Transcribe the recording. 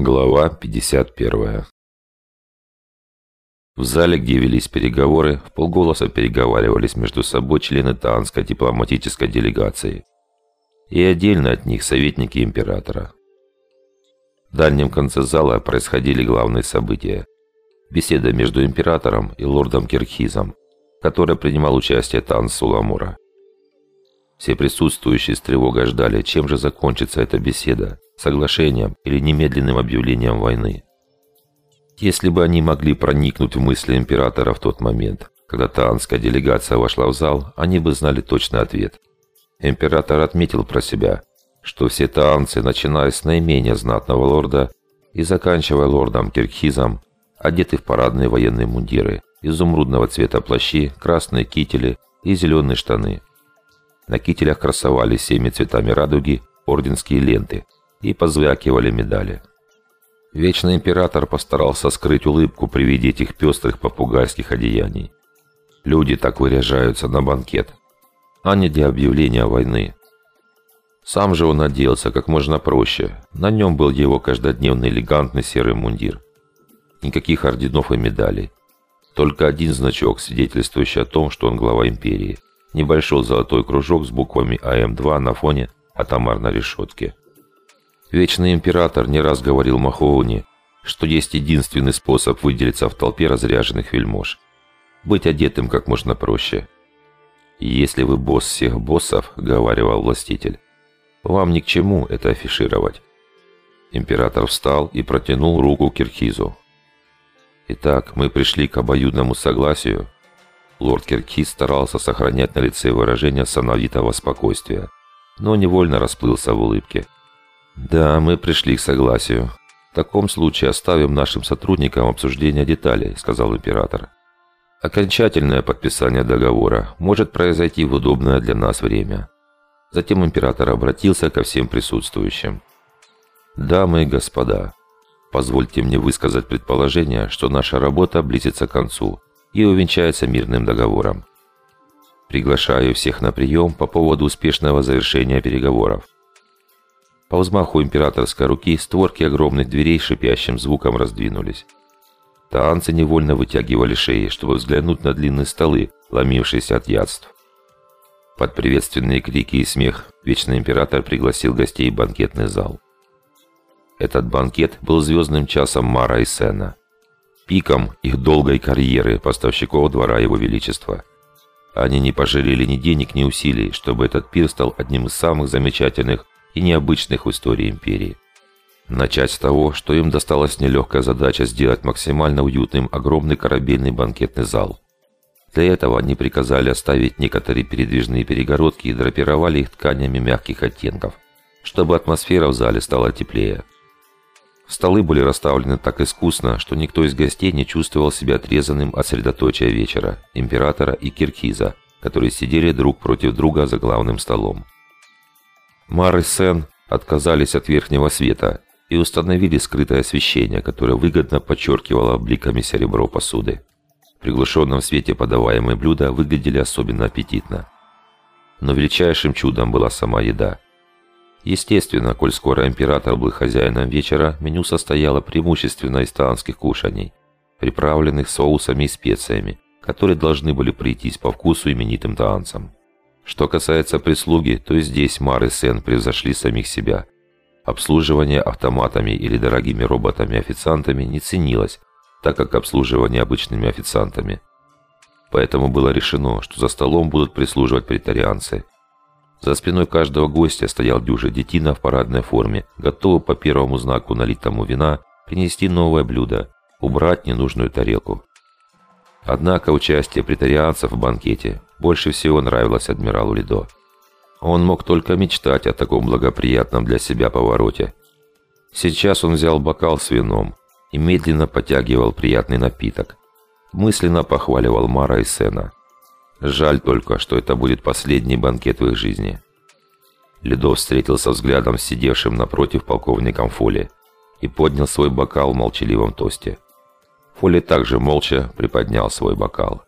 Глава 51 В зале, где велись переговоры, в полголоса переговаривались между собой члены Таанской дипломатической делегации и отдельно от них советники императора. В дальнем конце зала происходили главные события. Беседа между императором и лордом Кирхизом, который принимал участие Таан Суламура. Все присутствующие с тревогой ждали, чем же закончится эта беседа, соглашением или немедленным объявлением войны. Если бы они могли проникнуть в мысли императора в тот момент, когда таанская делегация вошла в зал, они бы знали точный ответ. Император отметил про себя, что все таанцы, начиная с наименее знатного лорда и заканчивая лордом Кирхизом, одеты в парадные военные мундиры, изумрудного цвета плащи, красные кители и зеленые штаны. На кителях красовались всеми цветами радуги орденские ленты и позвякивали медали. Вечный император постарался скрыть улыбку при виде этих пестрых попугайских одеяний. Люди так выряжаются на банкет, а не для объявления войны. Сам же он оделся как можно проще. На нем был его каждодневный элегантный серый мундир. Никаких орденов и медалей. Только один значок, свидетельствующий о том, что он глава империи небольшой золотой кружок с буквами АМ-2 на фоне атомарной решетки. Вечный император не раз говорил Махоуни, что есть единственный способ выделиться в толпе разряженных вельмож. Быть одетым как можно проще. «Если вы босс всех боссов», — говаривал властитель, — «вам ни к чему это афишировать». Император встал и протянул руку Кирхизу. «Итак, мы пришли к обоюдному согласию, Лорд Киркис старался сохранять на лице выражение сановитого спокойствия, но невольно расплылся в улыбке. «Да, мы пришли к согласию. В таком случае оставим нашим сотрудникам обсуждение деталей», — сказал император. «Окончательное подписание договора может произойти в удобное для нас время». Затем император обратился ко всем присутствующим. «Дамы и господа, позвольте мне высказать предположение, что наша работа близится к концу» и увенчается мирным договором. Приглашаю всех на прием по поводу успешного завершения переговоров. По взмаху императорской руки створки огромных дверей шипящим звуком раздвинулись. Таанцы невольно вытягивали шеи, чтобы взглянуть на длинные столы, ломившиеся от ядств. Под приветственные крики и смех Вечный Император пригласил гостей в банкетный зал. Этот банкет был звездным часом Мара и Сена пиком их долгой карьеры поставщиков двора Его Величества. Они не пожалели ни денег, ни усилий, чтобы этот пир стал одним из самых замечательных и необычных в истории империи. Начать с того, что им досталась нелегкая задача сделать максимально уютным огромный корабельный банкетный зал. Для этого они приказали оставить некоторые передвижные перегородки и драпировали их тканями мягких оттенков, чтобы атмосфера в зале стала теплее. Столы были расставлены так искусно, что никто из гостей не чувствовал себя отрезанным от средоточия вечера, императора и киркиза, которые сидели друг против друга за главным столом. Мар и Сен отказались от верхнего света и установили скрытое освещение, которое выгодно подчеркивало бликами серебро посуды. В приглушенном свете подаваемые блюда выглядели особенно аппетитно. Но величайшим чудом была сама еда – Естественно, коль скоро император был хозяином вечера, меню состояло преимущественно из таанских кушаний, приправленных соусами и специями, которые должны были прийтись по вкусу именитым таанцам. Что касается прислуги, то здесь Мар и Сен превзошли самих себя. Обслуживание автоматами или дорогими роботами-официантами не ценилось, так как обслуживание обычными официантами. Поэтому было решено, что за столом будут прислуживать претарианцы – за спиной каждого гостя стоял дюжа детина в парадной форме, готовый по первому знаку налитому вина принести новое блюдо, убрать ненужную тарелку. Однако участие претарианцев в банкете больше всего нравилось адмиралу Лидо. Он мог только мечтать о таком благоприятном для себя повороте. Сейчас он взял бокал с вином и медленно потягивал приятный напиток. Мысленно похваливал Мара и Сена. Жаль только, что это будет последний банкет в их жизни. Ледов встретился взглядом с сидевшим напротив полковником Фоли и поднял свой бокал в молчаливом тосте. Фоли также молча приподнял свой бокал.